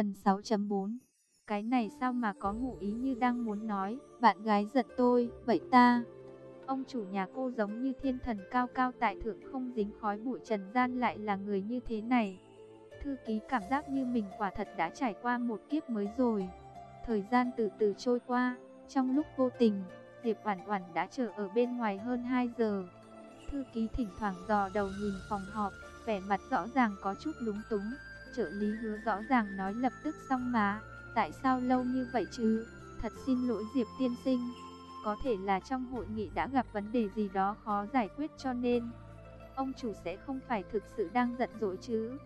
Phần 6.4 Cái này sao mà có ngụ ý như đang muốn nói, bạn gái giận tôi, vậy ta... Ông chủ nhà cô giống như thiên thần cao cao tại thượng không dính khói bụi trần gian lại là người như thế này. Thư ký cảm giác như mình quả thật đã trải qua một kiếp mới rồi. Thời gian từ từ trôi qua, trong lúc vô tình, Diệp Oản Oản đã chờ ở bên ngoài hơn 2 giờ. Thư ký thỉnh thoảng dò đầu nhìn phòng họp, vẻ mặt rõ ràng có chút lúng túng. Trợ lý hứa rõ ràng nói lập tức xong mà, tại sao lâu như vậy chứ? Thật xin lỗi Diệp tiên sinh. Có thể là trong hội nghị đã gặp vấn đề gì đó khó giải quyết cho nên ông chủ sẽ không phải thực sự đang giận dỗi chứ.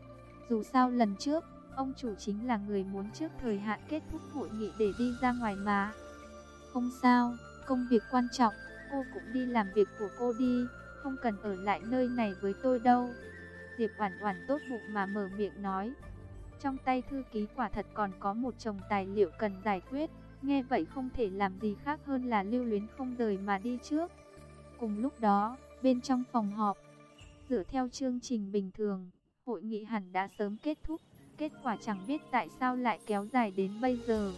Dù sao lần trước, ông chủ chính là người muốn trước thời hạn kết thúc hội nghị để đi ra ngoài mà. Không sao, công việc quan trọng, cô cũng đi làm việc của cô đi, không cần ở lại nơi này với tôi đâu. Diệp Oản Oản tốt bụng mà mở miệng nói. Trong tay thư ký quả thật còn có một chồng tài liệu cần giải quyết, nghe vậy không thể làm gì khác hơn là lưu luyến không rời mà đi trước. Cùng lúc đó, bên trong phòng họp, dựa theo chương trình bình thường, hội nghị hẳn đã sớm kết thúc, kết quả chẳng biết tại sao lại kéo dài đến bây giờ.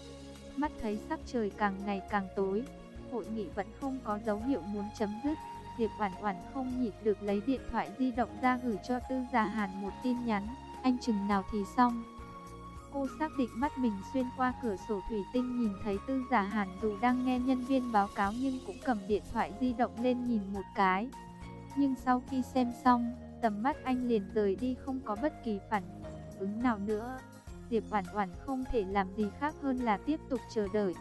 Mắt thấy sắc trời càng ngày càng tối, hội nghị vẫn không có dấu hiệu muốn chấm dứt. Diệp Oản Oản không nhịn được lấy điện thoại di động ra gửi cho Tư Giả Hàn một tin nhắn, anh chừng nào thì xong. Cô xác định mắt mình xuyên qua cửa sổ thủy tinh nhìn thấy Tư Giả Hàn dù đang nghe nhân viên báo cáo nhưng cũng cầm điện thoại di động lên nhìn một cái. Nhưng sau khi xem xong, tầm mắt anh liền rời đi không có bất kỳ phản ứng nào nữa. Diệp Oản Oản không thể làm gì khác hơn là tiếp tục chờ đợi.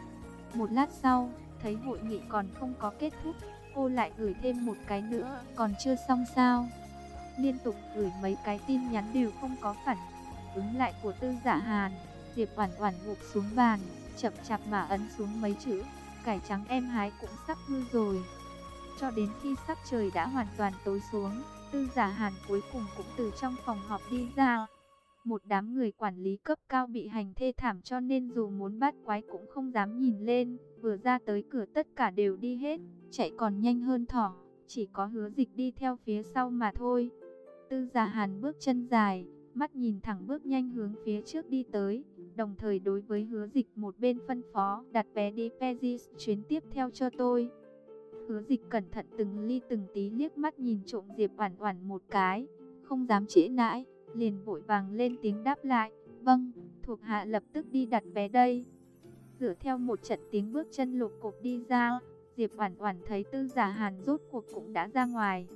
Một lát sau, thấy hội nghị còn không có kết thúc, cô lại gửi thêm một cái nữa, còn chưa xong sao? Liên tục gửi mấy cái tin nhắn đều không có phản ứng lại của Tư Giả Hàn. Diệp Oản Oản gục xuống bàn, chậm chạp mà ấn xuống mấy chữ, cải trắng em hái cũng sắp hư rồi. Cho đến khi sắc trời đã hoàn toàn tối xuống, Tư Giả Hàn cuối cùng cũng từ trong phòng họp đi ra. Một đám người quản lý cấp cao bị hành thê thảm cho nên dù muốn bắt quái cũng không dám nhìn lên, vừa ra tới cửa tất cả đều đi hết, chạy còn nhanh hơn thỏ, chỉ có hứa dịch đi theo phía sau mà thôi. Tư Giả Hàn bước chân dài, mắt nhìn thẳng bước nhanh hướng phía trước đi tới, đồng thời đối với hứa dịch một bên phân phó đặt vé đi Paris chuyến tiếp theo cho tôi. Hứa dịch cẩn thận từng ly từng tí liếc mắt nhìn trộm Diệp Oản Oản một cái, không dám trễ nãi, liền vội vàng lên tiếng đáp lại, "Vâng, thuộc hạ lập tức đi đặt vé đây." Dựa theo một trận tiếng bước chân lục cục đi ra, Diệp Oản Oản thấy Tư Giả Hàn rốt cuộc cũng đã ra ngoài.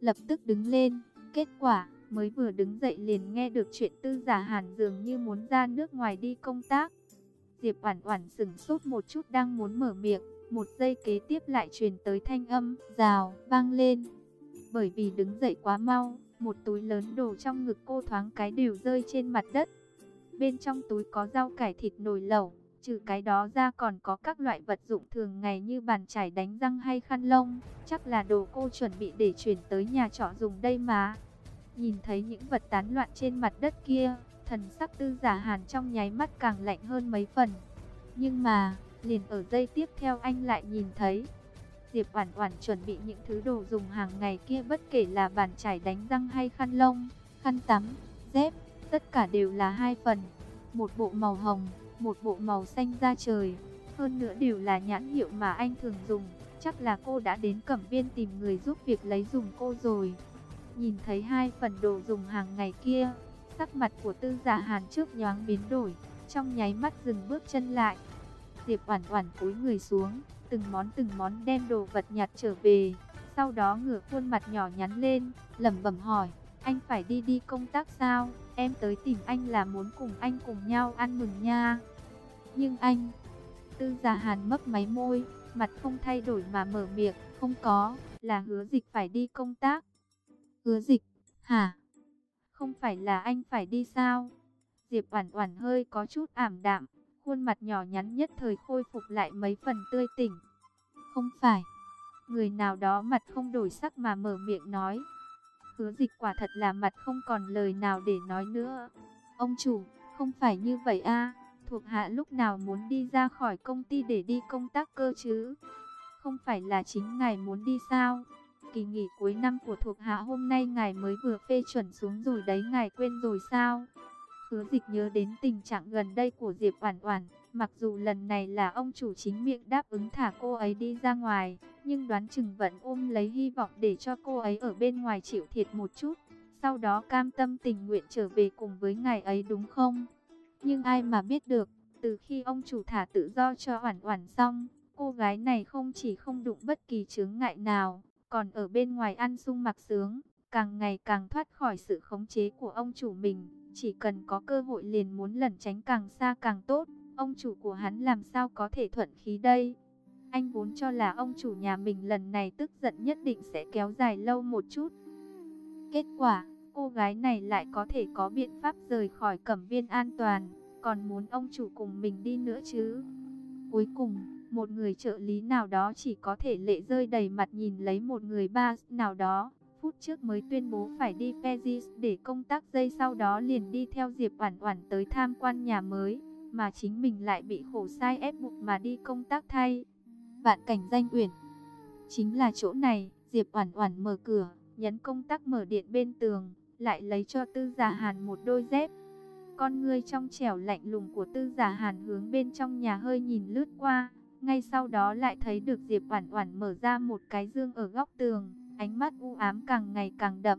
Lập tức đứng lên, kết quả mới vừa đứng dậy liền nghe được chuyện Tư Giả Hàn dường như muốn ra nước ngoài đi công tác. Diệp Oản Oản sững sốt một chút đang muốn mở miệng, một giây kế tiếp lại truyền tới thanh âm rào vang lên. Bởi vì đứng dậy quá mau, một túi lớn đồ trong ngực cô thoáng cái đều rơi trên mặt đất. Bên trong túi có rau cải thịt nồi lẩu, trừ cái đó ra còn có các loại vật dụng thường ngày như bàn chải đánh răng hay khăn lông, chắc là đồ cô chuẩn bị để chuyển tới nhà trọ dùng đây mà. Nhìn thấy những vật tán loạn trên mặt đất kia, thần sắc tư giả hàn trong nháy mắt càng lạnh hơn mấy phần. Nhưng mà, liền ở giây tiếp theo anh lại nhìn thấy. Diệp Oản Oản chuẩn bị những thứ đồ dùng hàng ngày kia bất kể là bàn chải đánh răng hay khăn lông, khăn tắm, dép, tất cả đều là hai phần. Một bộ màu hồng, một bộ màu xanh da trời, hơn nữa đều là nhãn hiệu mà anh thường dùng, chắc là cô đã đến Cẩm Viên tìm người giúp việc lấy dùng cô rồi. Nhìn thấy hai phần đồ dùng hàng ngày kia, sắc mặt của Tư Giả Hàn trước nhoáng biến đổi, trong nháy mắt dừng bước chân lại. Diệp Oản Oản cúi người xuống, từng món từng món đem đồ vật nhặt trở về, sau đó ngửa khuôn mặt nhỏ nhắn lên, lẩm bẩm hỏi: "Anh phải đi đi công tác sao? Em tới tìm anh là muốn cùng anh cùng nhau ăn mừng nha." Nhưng anh, Tư Giả Hàn mấp máy môi, mặt không thay đổi mà mở miệng, "Không có, là hứa dịch phải đi công tác." Hứa dịch, hả? Không phải là anh phải đi sao? Diệp Oản Oản hơi có chút ảm đạm, khuôn mặt nhỏ nhắn nhất thời khôi phục lại mấy phần tươi tỉnh. Không phải. Người nào đó mặt không đổi sắc mà mở miệng nói. Hứa dịch quả thật là mặt không còn lời nào để nói nữa. Ông chủ, không phải như vậy a Thuộc hạ lúc nào muốn đi ra khỏi công ty để đi công tác cơ chứ? Không phải là chính ngài muốn đi sao? Kỳ nghỉ cuối năm của thuộc hạ hôm nay ngài mới vừa phê chuẩn xuống rồi đấy ngài quên rồi sao? Hứa dịch nhớ đến tình trạng gần đây của Diệp Oản Oản, mặc dù lần này là ông chủ chính miệng đáp ứng thả cô ấy đi ra ngoài, nhưng đoán chừng vẫn ôm lấy hy vọng để cho cô ấy ở bên ngoài chịu thiệt một chút, sau đó cam tâm tình nguyện trở về cùng với ngài ấy đúng không? Nhưng ai mà biết được, từ khi ông chủ thả tự do cho Oản Oản xong, cô gái này không chỉ không đụng bất kỳ chướng ngại nào, còn ở bên ngoài ăn sung mặc sướng, càng ngày càng thoát khỏi sự khống chế của ông chủ mình, chỉ cần có cơ hội liền muốn lẩn tránh càng xa càng tốt, ông chủ của hắn làm sao có thể thuận khí đây. Anh vốn cho là ông chủ nhà mình lần này tức giận nhất định sẽ kéo dài lâu một chút. Kết quả, cô gái này lại có thể có biện pháp rời khỏi cẩm viên an toàn, còn muốn ông chủ cùng mình đi nữa chứ. Cuối cùng, một người trợ lý nào đó chỉ có thể lệ rơi đầy mặt nhìn lấy một người ba nào đó. Phút trước mới tuyên bố phải đi Paris để công tác dây sau đó liền đi theo Diệp Oản Oản tới tham quan nhà mới, mà chính mình lại bị khổ sai ép buộc mà đi công tác thay. Vạn cảnh danh uyển. Chính là chỗ này, Diệp Oản Oản mở cửa, nhấn công tắc mở điện bên tường, lại lấy cho Tư Giả Hàn một đôi dép. Con ngươi trong trẻo lạnh lùng của Tư Giả Hàn hướng bên trong nhà hơi nhìn lướt qua, ngay sau đó lại thấy được Diệp Oản Oản mở ra một cái dương ở góc tường, ánh mắt u ám càng ngày càng đậm.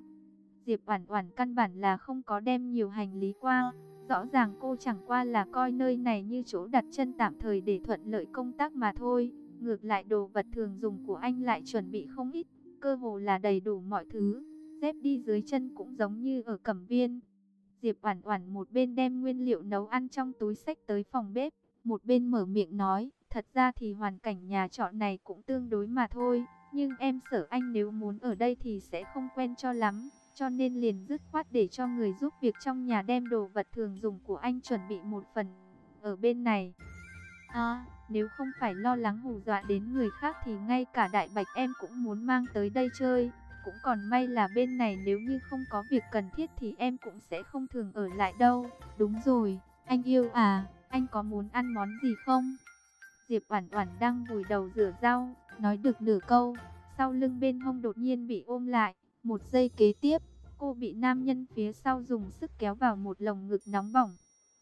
Diệp Oản Oản căn bản là không có đem nhiều hành lý qua, rõ ràng cô chẳng qua là coi nơi này như chỗ đặt chân tạm thời để thuận lợi công tác mà thôi. Ngược lại đồ vật thường dùng của anh lại chuẩn bị không ít, cơ hồ là đầy đủ mọi thứ. Dép đi dưới chân cũng giống như ở Cẩm Viên. Diệp Oản Oản một bên đem nguyên liệu nấu ăn trong túi xách tới phòng bếp, một bên mở miệng nói, thật ra thì hoàn cảnh nhà trọ này cũng tương đối mà thôi, nhưng em sợ anh nếu muốn ở đây thì sẽ không quen cho lắm, cho nên liền dứt khoát để cho người giúp việc trong nhà đem đồ vật thường dùng của anh chuẩn bị một phần ở bên này. À, nếu không phải lo lắng hù dọa đến người khác thì ngay cả đại bạch em cũng muốn mang tới đây chơi. Cũng còn may là bên này nếu như không có việc cần thiết thì em cũng sẽ không thường ở lại đâu. Đúng rồi, anh yêu à, anh có muốn ăn món gì không? Diệp Oản Oản đang vùi đầu rửa rau, nói được nửa câu, sau lưng bên hông đột nhiên bị ôm lại, một giây kế tiếp, cô bị nam nhân phía sau dùng sức kéo vào một lồng ngực nóng bỏng.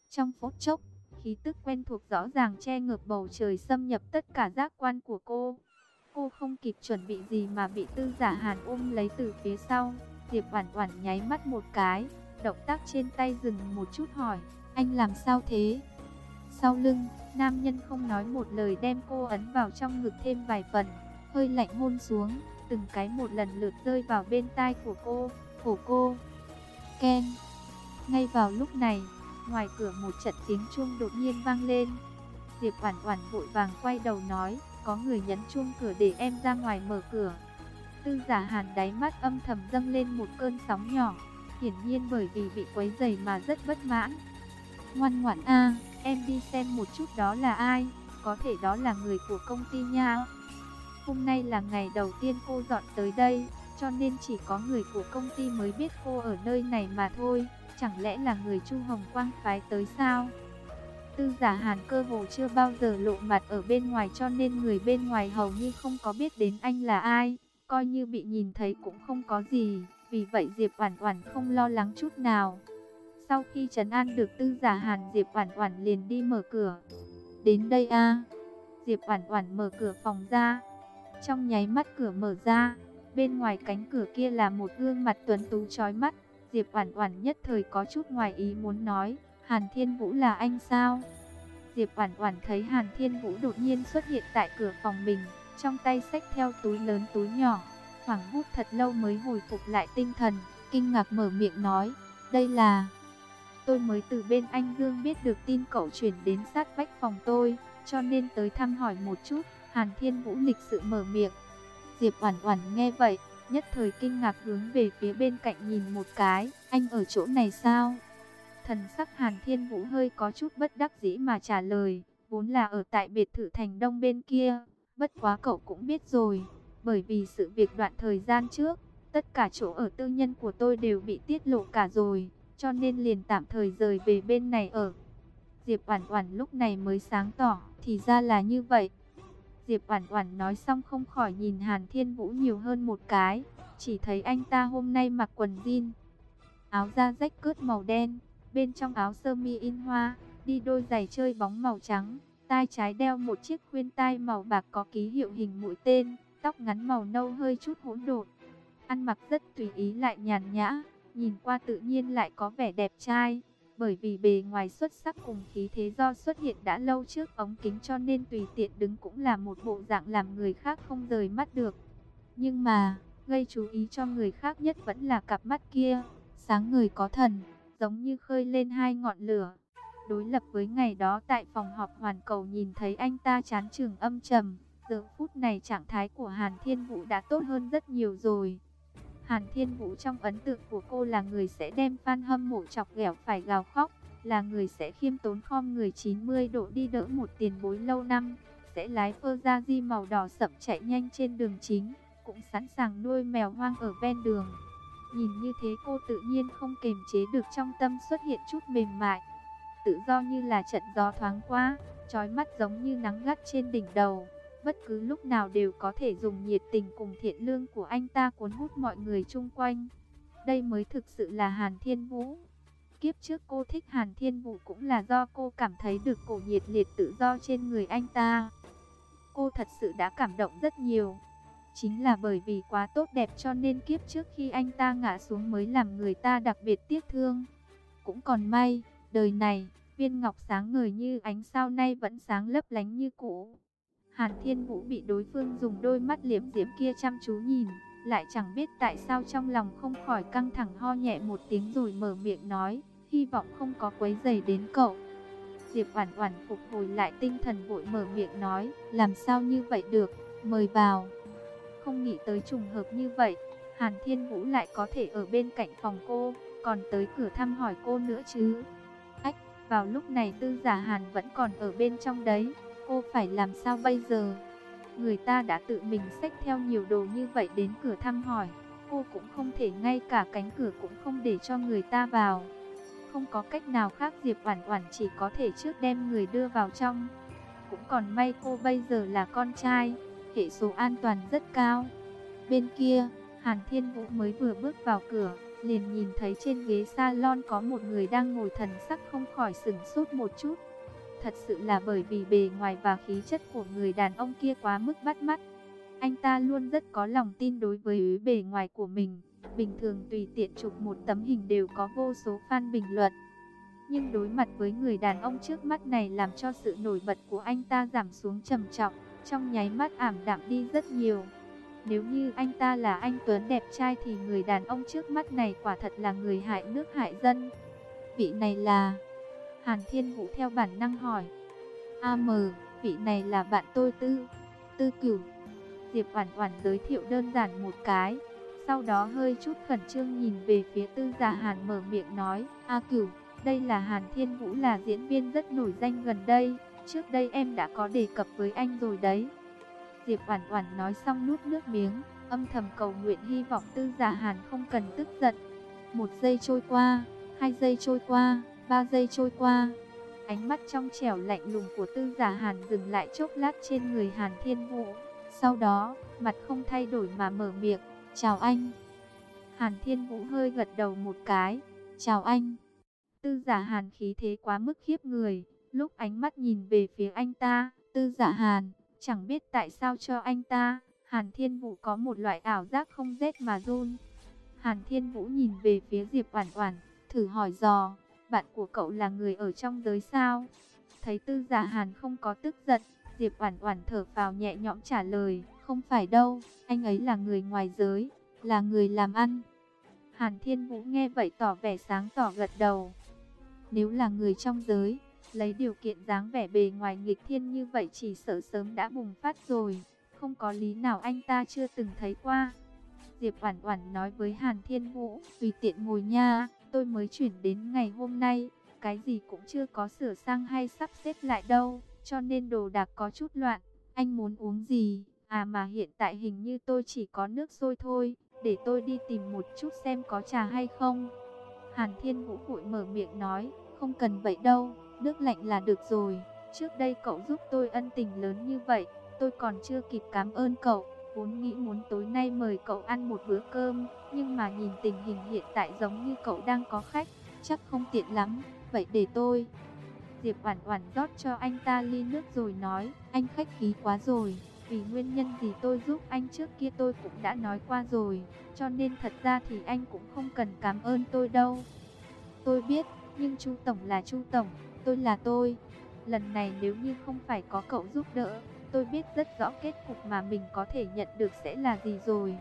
Trong phút chốc, khí tức quen thuộc rõ ràng che ngược bầu trời xâm nhập tất cả giác quan của cô. Cô không kịp chuẩn bị gì mà bị tư giả hàn ôm lấy từ phía sau. Diệp Oản Oản nháy mắt một cái, động tác trên tay dừng một chút hỏi, anh làm sao thế? Sau lưng, nam nhân không nói một lời đem cô ấn vào trong ngực thêm vài phần, hơi lạnh hôn xuống, từng cái một lần lượt rơi vào bên tai của cô, cổ cô. Ken. Ngay vào lúc này, ngoài cửa một trận tiếng chuông đột nhiên vang lên. Diệp Oản Oản vội vàng quay đầu nói, có người nhấn chuông cửa để em ra ngoài mở cửa. Tư Giả Hàn đáy mắt âm thầm dâng lên một cơn sóng nhỏ, hiển nhiên bởi vì bị quấy dày mà rất bất mãn. Ngoan ngoãn a, em đi xem một chút đó là ai, có thể đó là người của công ty nha. Hôm nay là ngày đầu tiên cô dọn tới đây, cho nên chỉ có người của công ty mới biết cô ở nơi này mà thôi. Chẳng lẽ là người Chu Hồng Quang phái tới sao? Tư giả hàn cơ hồ chưa bao giờ lộ mặt ở bên ngoài cho nên người bên ngoài hầu như không có biết đến anh là ai. Coi như bị nhìn thấy cũng không có gì, vì vậy Diệp Oản Oản không lo lắng chút nào. Sau khi trấn an được tư giả hàn Diệp Oản Oản liền đi mở cửa. Đến đây a Diệp Oản Oản mở cửa phòng ra. Trong nháy mắt cửa mở ra, bên ngoài cánh cửa kia là một gương mặt tuấn tú chói mắt. Diệp Oản Oản nhất thời có chút ngoài ý muốn nói, Hàn Thiên Vũ là anh sao? Diệp Oản Oản thấy Hàn Thiên Vũ đột nhiên xuất hiện tại cửa phòng mình, trong tay xách theo túi lớn túi nhỏ, hoảng hốt thật lâu mới hồi phục lại tinh thần, kinh ngạc mở miệng nói, "Đây là Tôi mới từ bên anh Dương biết được tin cậu chuyển đến sát vách phòng tôi, cho nên tới thăm hỏi một chút." Hàn Thiên Vũ lịch sự mở miệng. Diệp Oản Oản nghe vậy, nhất thời kinh ngạc hướng về phía bên cạnh nhìn một cái, anh ở chỗ này sao? Thần sắc Hàn Thiên Vũ hơi có chút bất đắc dĩ mà trả lời, vốn là ở tại biệt thự thành đông bên kia, bất quá cậu cũng biết rồi, bởi vì sự việc đoạn thời gian trước, tất cả chỗ ở tư nhân của tôi đều bị tiết lộ cả rồi, cho nên liền tạm thời rời về bên này ở. Diệp Oản Oản lúc này mới sáng tỏ, thì ra là như vậy. Diệp Oản Oản nói xong không khỏi nhìn Hàn Thiên Vũ nhiều hơn một cái, chỉ thấy anh ta hôm nay mặc quần jean, áo da rách cướt màu đen, bên trong áo sơ mi in hoa, đi đôi giày chơi bóng màu trắng, tai trái đeo một chiếc khuyên tai màu bạc có ký hiệu hình mũi tên, tóc ngắn màu nâu hơi chút hỗn độn. Ăn mặc rất tùy ý lại nhàn nhã, nhìn qua tự nhiên lại có vẻ đẹp trai. Bởi vì bề ngoài xuất sắc cùng khí thế do xuất hiện đã lâu trước ống kính cho nên tùy tiện đứng cũng là một bộ dạng làm người khác không rời mắt được. Nhưng mà, gây chú ý cho người khác nhất vẫn là cặp mắt kia, sáng người có thần, giống như khơi lên hai ngọn lửa. Đối lập với ngày đó tại phòng họp hoàn cầu nhìn thấy anh ta chán trường âm trầm, giờ phút này trạng thái của Hàn Thiên Vũ đã tốt hơn rất nhiều rồi. Hàn Thiên Vũ trong ấn tượng của cô là người sẽ đem fan hâm mộ chọc ghẹo phải gào khóc, là người sẽ khiêm tốn khom người 90 độ đi đỡ một tiền bối lâu năm, sẽ lái phô ra di màu đỏ sậm chạy nhanh trên đường chính, cũng sẵn sàng nuôi mèo hoang ở ven đường. Nhìn như thế cô tự nhiên không kềm chế được trong tâm xuất hiện chút mềm mại. Tự do như là trận gió thoáng qua, trói mắt giống như nắng gắt trên đỉnh đầu bất cứ lúc nào đều có thể dùng nhiệt tình cùng thiện lương của anh ta cuốn hút mọi người chung quanh. Đây mới thực sự là Hàn Thiên Vũ. Kiếp trước cô thích Hàn Thiên Vũ cũng là do cô cảm thấy được cổ nhiệt liệt tự do trên người anh ta. Cô thật sự đã cảm động rất nhiều. Chính là bởi vì quá tốt đẹp cho nên kiếp trước khi anh ta ngã xuống mới làm người ta đặc biệt tiếc thương. Cũng còn may, đời này, viên ngọc sáng ngời như ánh sao nay vẫn sáng lấp lánh như cũ. Hàn Thiên Vũ bị đối phương dùng đôi mắt liếm diễm kia chăm chú nhìn, lại chẳng biết tại sao trong lòng không khỏi căng thẳng ho nhẹ một tiếng rồi mở miệng nói, hy vọng không có quấy rầy đến cậu. Diệp Oản Oản phục hồi lại tinh thần vội mở miệng nói, làm sao như vậy được, mời vào. Không nghĩ tới trùng hợp như vậy, Hàn Thiên Vũ lại có thể ở bên cạnh phòng cô, còn tới cửa thăm hỏi cô nữa chứ. Ách, vào lúc này Tư Giả Hàn vẫn còn ở bên trong đấy. Cô phải làm sao bây giờ? Người ta đã tự mình xách theo nhiều đồ như vậy đến cửa thăm hỏi. Cô cũng không thể ngay cả cánh cửa cũng không để cho người ta vào. Không có cách nào khác Diệp Oản Oản chỉ có thể trước đem người đưa vào trong. Cũng còn may cô bây giờ là con trai, hệ số an toàn rất cao. Bên kia, Hàn Thiên Vũ mới vừa bước vào cửa, liền nhìn thấy trên ghế salon có một người đang ngồi thần sắc không khỏi sửng sốt một chút thật sự là bởi vì bề ngoài và khí chất của người đàn ông kia quá mức bắt mắt. Anh ta luôn rất có lòng tin đối với bề ngoài của mình. Bình thường tùy tiện chụp một tấm hình đều có vô số fan bình luận. Nhưng đối mặt với người đàn ông trước mắt này làm cho sự nổi bật của anh ta giảm xuống trầm trọng, trong nháy mắt ảm đạm đi rất nhiều. Nếu như anh ta là anh Tuấn đẹp trai thì người đàn ông trước mắt này quả thật là người hại nước hại dân. Vị này là... Hàn Thiên Vũ theo bản năng hỏi. a AM, vị này là bạn tôi Tư, Tư Cửu. Diệp Oản Oản giới thiệu đơn giản một cái, sau đó hơi chút khẩn trương nhìn về phía Tư Giả Hàn mở miệng nói, "A Cửu, đây là Hàn Thiên Vũ là diễn viên rất nổi danh gần đây, trước đây em đã có đề cập với anh rồi đấy." Diệp Oản Oản nói xong nuốt nước miếng, âm thầm cầu nguyện hy vọng Tư Giả Hàn không cần tức giận. Một giây trôi qua, hai giây trôi qua, Ba giây trôi qua, ánh mắt trong trẻo lạnh lùng của tư giả Hàn dừng lại chốc lát trên người Hàn Thiên Vũ. Sau đó, mặt không thay đổi mà mở miệng, chào anh. Hàn Thiên Vũ hơi gật đầu một cái, chào anh. Tư giả Hàn khí thế quá mức khiếp người, lúc ánh mắt nhìn về phía anh ta, tư giả Hàn, chẳng biết tại sao cho anh ta, Hàn Thiên Vũ có một loại ảo giác không rét mà run. Hàn Thiên Vũ nhìn về phía Diệp Oản Oản, thử hỏi dò, bạn của cậu là người ở trong giới sao? Thấy tư giả hàn không có tức giận, Diệp Oản Oản thở phào nhẹ nhõm trả lời, không phải đâu, anh ấy là người ngoài giới, là người làm ăn. Hàn Thiên Vũ nghe vậy tỏ vẻ sáng tỏ gật đầu. Nếu là người trong giới, lấy điều kiện dáng vẻ bề ngoài nghịch thiên như vậy chỉ sợ sớm đã bùng phát rồi, không có lý nào anh ta chưa từng thấy qua. Diệp Oản Oản nói với Hàn Thiên Vũ, tùy tiện ngồi nha tôi mới chuyển đến ngày hôm nay, cái gì cũng chưa có sửa sang hay sắp xếp lại đâu, cho nên đồ đạc có chút loạn. Anh muốn uống gì? À mà hiện tại hình như tôi chỉ có nước sôi thôi, để tôi đi tìm một chút xem có trà hay không. Hàn Thiên Vũ vội mở miệng nói, không cần vậy đâu, nước lạnh là được rồi. Trước đây cậu giúp tôi ân tình lớn như vậy, tôi còn chưa kịp cảm ơn cậu. Vốn nghĩ muốn tối nay mời cậu ăn một bữa cơm, nhưng mà nhìn tình hình hiện tại giống như cậu đang có khách. chắc không tiện lắm, vậy để tôi. Diệp Oản Oản rót cho anh ta ly nước rồi nói, anh khách khí quá rồi, vì nguyên nhân gì tôi giúp anh trước kia tôi cũng đã nói qua rồi, cho nên thật ra thì anh cũng không cần cảm ơn tôi đâu. Tôi biết, nhưng Chu tổng là Chu tổng, tôi là tôi. Lần này nếu như không phải có cậu giúp đỡ, tôi biết rất rõ kết cục mà mình có thể nhận được sẽ là gì rồi.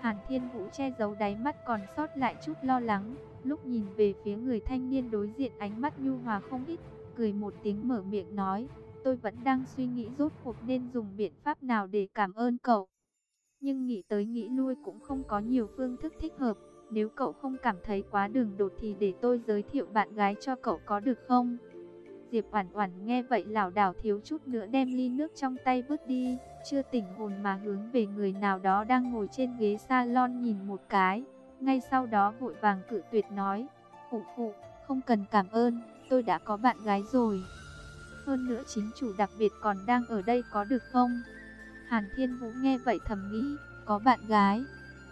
Hàn Thiên Vũ che giấu đáy mắt còn sót lại chút lo lắng, lúc nhìn về phía người thanh niên đối diện ánh mắt nhu hòa không ít, cười một tiếng mở miệng nói, tôi vẫn đang suy nghĩ rốt cuộc nên dùng biện pháp nào để cảm ơn cậu. Nhưng nghĩ tới nghĩ lui cũng không có nhiều phương thức thích hợp, nếu cậu không cảm thấy quá đường đột thì để tôi giới thiệu bạn gái cho cậu có được không? Diệp Oản Oản nghe vậy lảo đảo thiếu chút nữa đem ly nước trong tay vứt đi, chưa tỉnh hồn mà hướng về người nào đó đang ngồi trên ghế salon nhìn một cái, ngay sau đó vội vàng cự tuyệt nói: "Phụ phụ, không cần cảm ơn, tôi đã có bạn gái rồi." Hơn nữa chính chủ đặc biệt còn đang ở đây có được không? Hàn Thiên Vũ nghe vậy thầm nghĩ, có bạn gái,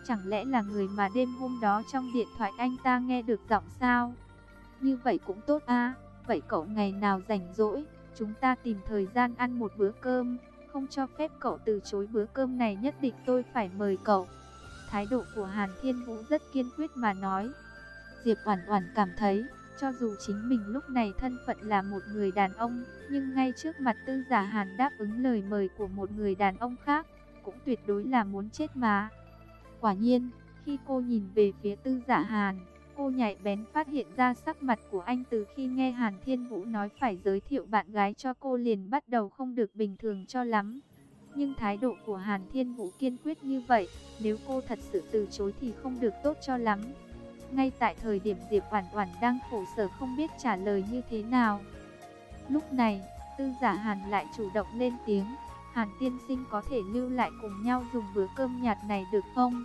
chẳng lẽ là người mà đêm hôm đó trong điện thoại anh ta nghe được giọng sao? Như vậy cũng tốt a. Vậy cậu ngày nào rảnh rỗi, chúng ta tìm thời gian ăn một bữa cơm, không cho phép cậu từ chối bữa cơm này nhất định tôi phải mời cậu. Thái độ của Hàn Thiên Vũ rất kiên quyết mà nói. Diệp Oản Oản cảm thấy, cho dù chính mình lúc này thân phận là một người đàn ông, nhưng ngay trước mặt Tư Giả Hàn đáp ứng lời mời của một người đàn ông khác, cũng tuyệt đối là muốn chết mà. Quả nhiên, khi cô nhìn về phía Tư Giả Hàn, Cô nhạy bén phát hiện ra sắc mặt của anh từ khi nghe Hàn Thiên Vũ nói phải giới thiệu bạn gái cho cô liền bắt đầu không được bình thường cho lắm. Nhưng thái độ của Hàn Thiên Vũ kiên quyết như vậy, nếu cô thật sự từ chối thì không được tốt cho lắm. Ngay tại thời điểm Diệp Oản Oản đang khổ sở không biết trả lời như thế nào. Lúc này, Tư Giả Hàn lại chủ động lên tiếng, "Hàn tiên sinh có thể lưu lại cùng nhau dùng bữa cơm nhạt này được không?"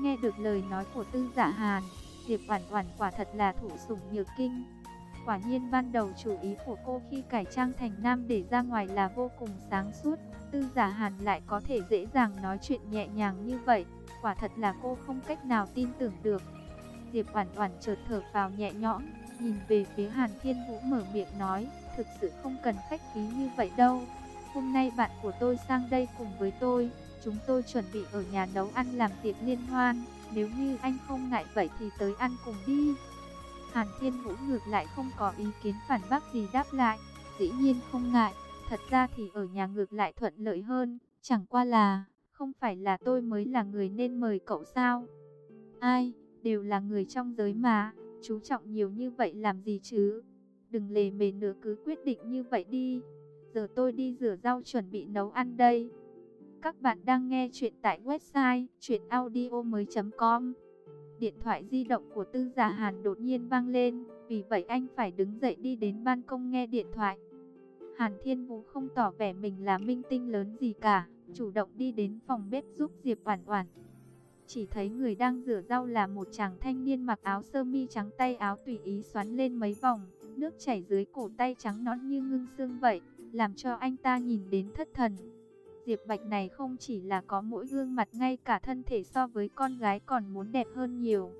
Nghe được lời nói của Tư Giả Hàn, Diệp Oản Oản quả thật là thủ sủng nhược kinh. Quả nhiên ban đầu chủ ý của cô khi cải trang thành nam để ra ngoài là vô cùng sáng suốt, Tư Giả Hàn lại có thể dễ dàng nói chuyện nhẹ nhàng như vậy, quả thật là cô không cách nào tin tưởng được. Diệp Oản Oản chợt thở phào nhẹ nhõm, nhìn về phía Hàn Thiên Vũ mở miệng nói, thực sự không cần khách khí như vậy đâu. Hôm nay bạn của tôi sang đây cùng với tôi, chúng tôi chuẩn bị ở nhà nấu ăn làm tiệc liên hoan. Nếu như anh không ngại vậy thì tới ăn cùng đi. Hàn Thiên Vũ ngược lại không có ý kiến phản bác gì đáp lại. Dĩ nhiên không ngại, thật ra thì ở nhà ngược lại thuận lợi hơn. Chẳng qua là, không phải là tôi mới là người nên mời cậu sao? Ai, đều là người trong giới mà, chú trọng nhiều như vậy làm gì chứ? Đừng lề mề nữa cứ quyết định như vậy đi. Giờ tôi đi rửa rau chuẩn bị nấu ăn đây. Các bạn đang nghe chuyện tại website chuyenaudio.com Điện thoại di động của Tư Giả Hàn đột nhiên vang lên, vì vậy anh phải đứng dậy đi đến ban công nghe điện thoại. Hàn Thiên Vũ không tỏ vẻ mình là minh tinh lớn gì cả, chủ động đi đến phòng bếp giúp Diệp Oản Oản. Chỉ thấy người đang rửa rau là một chàng thanh niên mặc áo sơ mi trắng tay áo tùy ý xoắn lên mấy vòng, nước chảy dưới cổ tay trắng nõn như ngưng xương vậy, làm cho anh ta nhìn đến thất thần. Diệp Bạch này không chỉ là có mỗi gương mặt ngay cả thân thể so với con gái còn muốn đẹp hơn nhiều.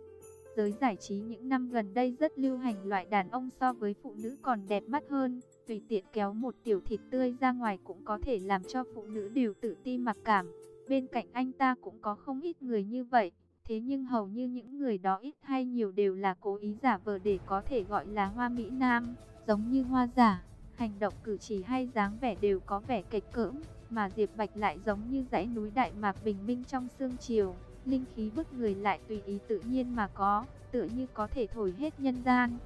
Giới giải trí những năm gần đây rất lưu hành loại đàn ông so với phụ nữ còn đẹp mắt hơn. Tùy tiện kéo một tiểu thịt tươi ra ngoài cũng có thể làm cho phụ nữ đều tự ti mặc cảm. Bên cạnh anh ta cũng có không ít người như vậy. Thế nhưng hầu như những người đó ít hay nhiều đều là cố ý giả vờ để có thể gọi là hoa mỹ nam, giống như hoa giả. Hành động cử chỉ hay dáng vẻ đều có vẻ kịch cỡm, mà Diệp Bạch lại giống như dãy núi Đại Mạc bình minh trong sương chiều, linh khí bức người lại tùy ý tự nhiên mà có, tựa như có thể thổi hết nhân gian.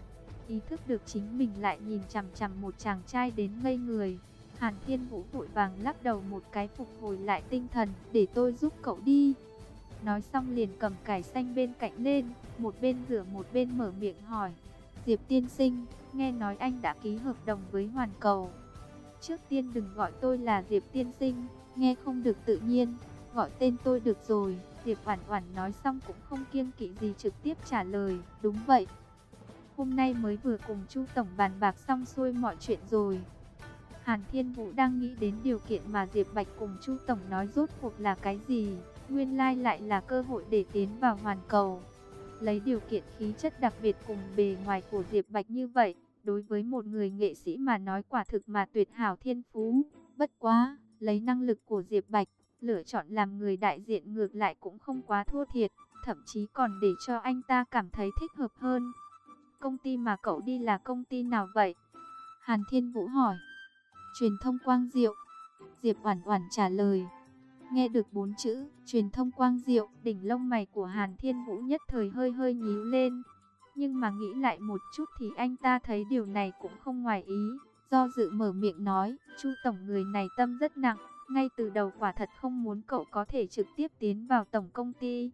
Ý thức được chính mình lại nhìn chằm chằm một chàng trai đến ngây người. Hàn Thiên Vũ vội vàng lắc đầu một cái phục hồi lại tinh thần, để tôi giúp cậu đi. Nói xong liền cầm cải xanh bên cạnh lên, một bên rửa một bên mở miệng hỏi. Diệp tiên sinh, nghe nói anh đã ký hợp đồng với Hoàn Cầu. Trước tiên đừng gọi tôi là Diệp tiên sinh, nghe không được tự nhiên, gọi tên tôi được rồi. Diệp Oản Oản nói xong cũng không kiêng kỵ gì trực tiếp trả lời, đúng vậy. Hôm nay mới vừa cùng Chu tổng bàn bạc xong xuôi mọi chuyện rồi. Hàn Thiên Vũ đang nghĩ đến điều kiện mà Diệp Bạch cùng Chu tổng nói rốt cuộc là cái gì, nguyên lai like lại là cơ hội để tiến vào hoàn cầu. Lấy điều kiện khí chất đặc biệt cùng bề ngoài của Diệp Bạch như vậy, đối với một người nghệ sĩ mà nói quả thực mà tuyệt hảo thiên phú. Bất quá, lấy năng lực của Diệp Bạch, lựa chọn làm người đại diện ngược lại cũng không quá thua thiệt, thậm chí còn để cho anh ta cảm thấy thích hợp hơn. Công ty mà cậu đi là công ty nào vậy? Hàn Thiên Vũ hỏi. Truyền thông Quang Diệu. Diệp Oản Oản trả lời. Nghe được bốn chữ, truyền thông Quang Diệu, đỉnh lông mày của Hàn Thiên Vũ nhất thời hơi hơi nhíu lên. Nhưng mà nghĩ lại một chút thì anh ta thấy điều này cũng không ngoài ý. Do dự mở miệng nói, Chu Tổng người này tâm rất nặng, ngay từ đầu quả thật không muốn cậu có thể trực tiếp tiến vào tổng công ty.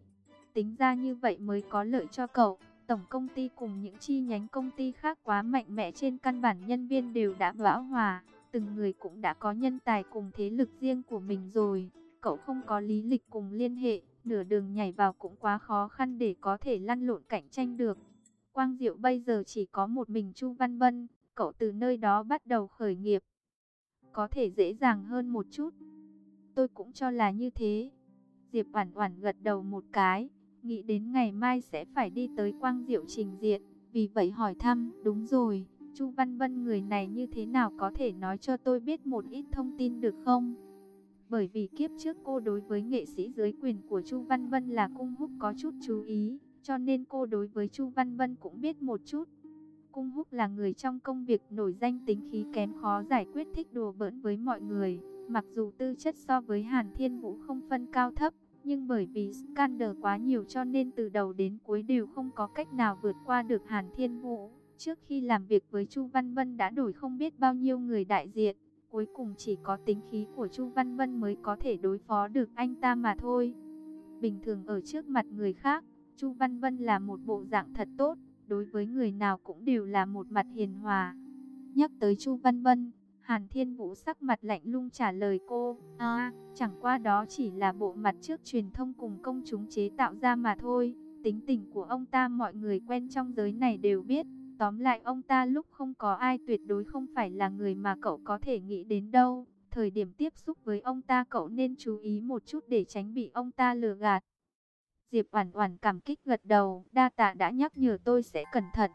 Tính ra như vậy mới có lợi cho cậu. Tổng công ty cùng những chi nhánh công ty khác quá mạnh mẽ trên căn bản nhân viên đều đã bão hòa. Từng người cũng đã có nhân tài cùng thế lực riêng của mình rồi. Cậu không có lý lịch cùng liên hệ, nửa đường nhảy vào cũng quá khó khăn để có thể lăn lộn cạnh tranh được. Quang Diệu bây giờ chỉ có một mình Chu Văn Vân, cậu từ nơi đó bắt đầu khởi nghiệp. Có thể dễ dàng hơn một chút. Tôi cũng cho là như thế. Diệp Oản Oản gật đầu một cái, nghĩ đến ngày mai sẽ phải đi tới Quang Diệu trình diện, vì vậy hỏi thăm, đúng rồi, Chu Văn Vân người này như thế nào có thể nói cho tôi biết một ít thông tin được không? Bởi vì kiếp trước cô đối với nghệ sĩ dưới quyền của Chu Văn Vân là cung húc có chút chú ý, cho nên cô đối với Chu Văn Vân cũng biết một chút. Cung húc là người trong công việc nổi danh tính khí kém khó giải quyết thích đùa bỡn với mọi người. Mặc dù tư chất so với Hàn Thiên Vũ không phân cao thấp, nhưng bởi vì scandal quá nhiều cho nên từ đầu đến cuối đều không có cách nào vượt qua được Hàn Thiên Vũ. Trước khi làm việc với Chu Văn Vân đã đổi không biết bao nhiêu người đại diện, cuối cùng chỉ có tính khí của Chu Văn Vân mới có thể đối phó được anh ta mà thôi. Bình thường ở trước mặt người khác, Chu Văn Vân là một bộ dạng thật tốt, đối với người nào cũng đều là một mặt hiền hòa. Nhắc tới Chu Văn Vân, Hàn Thiên Vũ sắc mặt lạnh lung trả lời cô, à, chẳng qua đó chỉ là bộ mặt trước truyền thông cùng công chúng chế tạo ra mà thôi. Tính tình của ông ta mọi người quen trong giới này đều biết. Tóm lại ông ta lúc không có ai tuyệt đối không phải là người mà cậu có thể nghĩ đến đâu. Thời điểm tiếp xúc với ông ta cậu nên chú ý một chút để tránh bị ông ta lừa gạt. Diệp Oản Oản cảm kích gật đầu, đa tạ đã nhắc nhở tôi sẽ cẩn thận.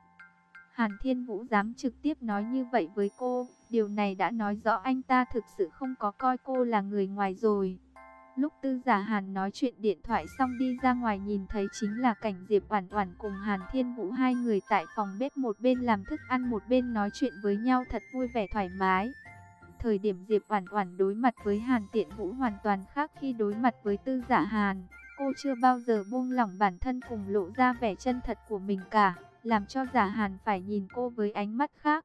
Hàn Thiên Vũ dám trực tiếp nói như vậy với cô, điều này đã nói rõ anh ta thực sự không có coi cô là người ngoài rồi. Lúc Tư Giả Hàn nói chuyện điện thoại xong đi ra ngoài nhìn thấy chính là cảnh Diệp Oản Oản cùng Hàn Thiên Vũ hai người tại phòng bếp một bên làm thức ăn một bên nói chuyện với nhau thật vui vẻ thoải mái. Thời điểm Diệp Oản Oản đối mặt với Hàn Tiện Vũ hoàn toàn khác khi đối mặt với Tư Giả Hàn, cô chưa bao giờ buông lỏng bản thân cùng lộ ra vẻ chân thật của mình cả làm cho giả hàn phải nhìn cô với ánh mắt khác.